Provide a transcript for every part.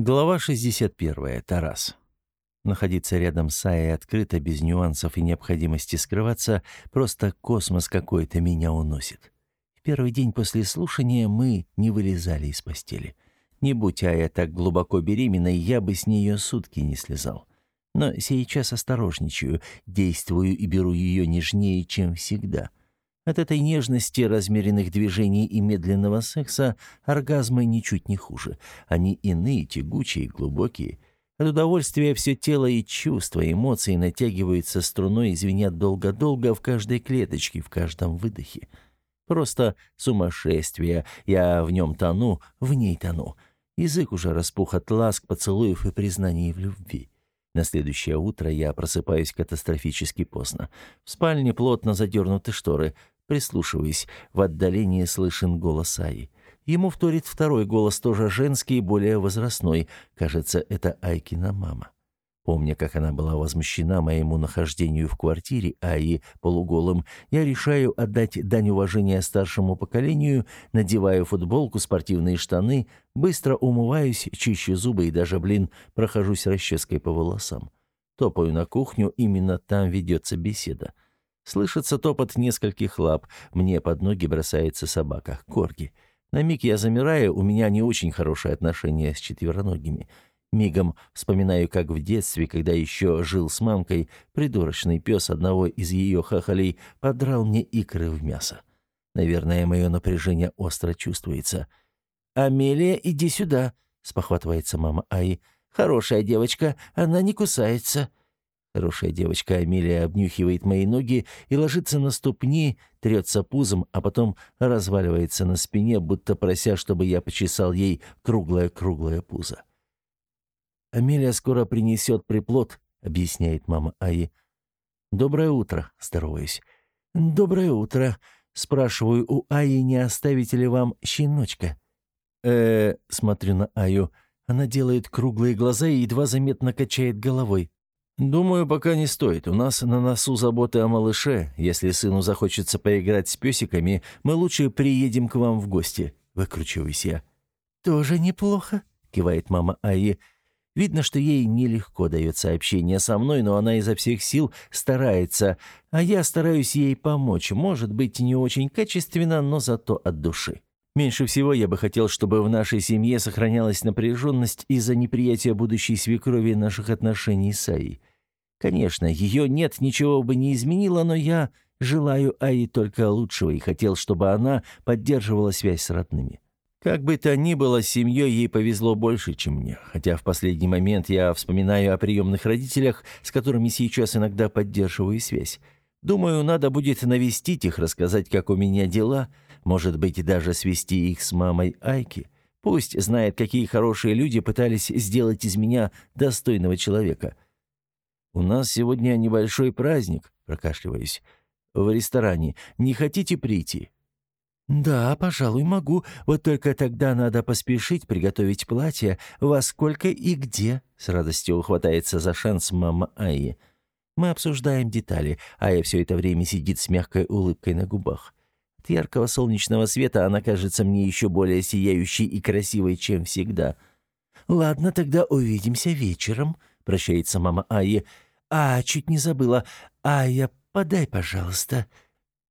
Глава 61. Тарас. Находиться рядом с Аей открыто, без нюансов и необходимости скрываться, просто космос какой-то меня уносит. В первый день после слушания мы не вылезали из постели. Не будь Ая так глубоко беременной, я бы с нее сутки не слезал. Но сейчас осторожничаю, действую и беру ее нежнее, чем всегда. От этой нежности, размеренных движений и медленного секса оргазмы ничуть не хуже. Они иные, тягучие, глубокие. От удовольствия все тело и чувства, эмоции натягиваются струной и звенят долго-долго в каждой клеточке, в каждом выдохе. Просто сумасшествие. Я в нем тону, в ней тону. Язык уже распух от ласк, поцелуев и признаний в любви. На следующее утро я просыпаюсь катастрофически поздно. В спальне плотно задернуты шторы. Прислушиваясь, в отдалении слышен голос Аи. Ему вторит второй голос, тоже женский, более возрастной. Кажется, это Айкина мама. Помня, как она была возмущена моему нахождению в квартире Аи полуголым, я решаю отдать дань уважения старшему поколению, надеваю футболку, спортивные штаны, быстро умываюсь, чищу зубы и даже, блин, прохожусь расческой по волосам. Топаю на кухню, именно там ведется беседа. Слышится топот нескольких лап. Мне под ноги бросается собака. Корги. На миг я замираю, у меня не очень хорошие отношения с четвероногими. Мигом вспоминаю, как в детстве, когда еще жил с мамкой, придурочный пес одного из ее хахалей подрал мне икры в мясо. Наверное, мое напряжение остро чувствуется. «Амелия, иди сюда», — спохватывается мама Аи. «Хорошая девочка, она не кусается». Хорошая девочка Амелия обнюхивает мои ноги и ложится на ступни, трется пузом, а потом разваливается на спине, будто прося, чтобы я почесал ей круглое-круглое пузо. «Амелия скоро принесет приплод», — объясняет мама Аи. «Доброе утро», — здороваюсь. «Доброе утро», — спрашиваю у Аи, не оставите ли вам щеночка. э смотрю на Аю. Она делает круглые глаза и едва заметно качает головой. «Думаю, пока не стоит. У нас на носу заботы о малыше. Если сыну захочется поиграть с песиками, мы лучше приедем к вам в гости», — выкручиваюсь я. «Тоже неплохо», — кивает мама Аи. Видно, что ей нелегко дается общение со мной, но она изо всех сил старается, а я стараюсь ей помочь. Может быть, не очень качественно, но зато от души. Меньше всего я бы хотел, чтобы в нашей семье сохранялась напряженность из-за неприятия будущей свекрови наших отношений с Аей. Конечно, ее нет, ничего бы не изменило, но я желаю Аи только лучшего и хотел, чтобы она поддерживала связь с родными. Как бы то ни было, с семьей ей повезло больше, чем мне, хотя в последний момент я вспоминаю о приемных родителях, с которыми сейчас иногда поддерживаю связь. Думаю, надо будет навестить их, рассказать, как у меня дела, может быть, даже свести их с мамой Айки. Пусть знает, какие хорошие люди пытались сделать из меня достойного человека – «У нас сегодня небольшой праздник», — прокашливаюсь. «В ресторане. Не хотите прийти?» «Да, пожалуй, могу. Вот только тогда надо поспешить приготовить платье. Во сколько и где?» С радостью ухватается за шанс мама Аи. Мы обсуждаем детали. Ая все это время сидит с мягкой улыбкой на губах. От яркого солнечного света она кажется мне еще более сияющей и красивой, чем всегда. «Ладно, тогда увидимся вечером», — прощается мама Аи. «А, чуть не забыла. Ая, подай, пожалуйста».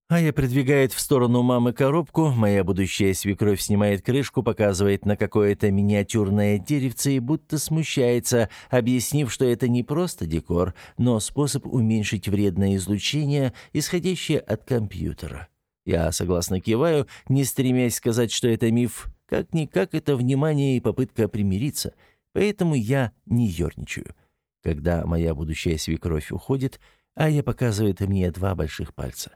Ая придвигает в сторону мамы коробку, моя будущая свекровь снимает крышку, показывает на какое-то миниатюрное деревце и будто смущается, объяснив, что это не просто декор, но способ уменьшить вредное излучение, исходящее от компьютера. Я согласно киваю, не стремясь сказать, что это миф. Как-никак это внимание и попытка примириться. Поэтому я не ерничаю. Когда моя будущая свекровь уходит, Ая показывает мне два больших пальца.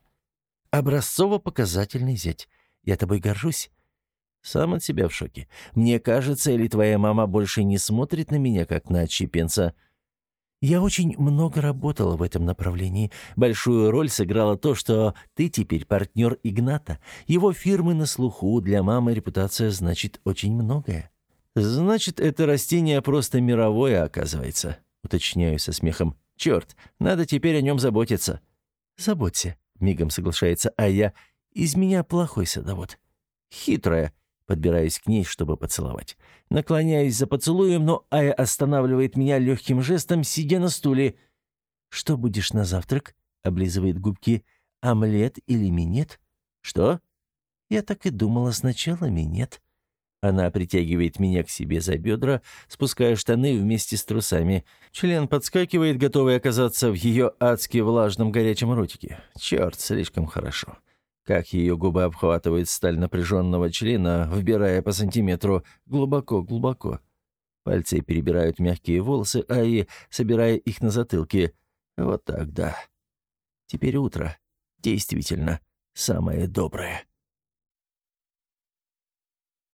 «Образцово-показательный зять. Я тобой горжусь». «Сам от себя в шоке. Мне кажется, или твоя мама больше не смотрит на меня, как на отщепенца?» «Я очень много работала в этом направлении. Большую роль сыграло то, что ты теперь партнер Игната. Его фирмы на слуху, для мамы репутация значит очень многое». «Значит, это растение просто мировое, оказывается». Уточняю со смехом. «Черт, надо теперь о нем заботиться». «Заботься», — мигом соглашается, а я... «Из меня плохой садовод». «Хитрая», — Подбираюсь к ней, чтобы поцеловать. Наклоняюсь за поцелуем, но Ая останавливает меня легким жестом, сидя на стуле. «Что будешь на завтрак?» — облизывает губки. «Омлет или минет?» «Что?» «Я так и думала сначала минет». Она притягивает меня к себе за бедра, спуская штаны вместе с трусами. Член подскакивает, готовый оказаться в ее адски влажном горячем ротике. Черт, слишком хорошо. Как ее губы обхватывают сталь напряженного члена, вбирая по сантиметру глубоко-глубоко. Пальцы перебирают мягкие волосы Аи, собирая их на затылке. Вот так, да. Теперь утро. Действительно, самое доброе.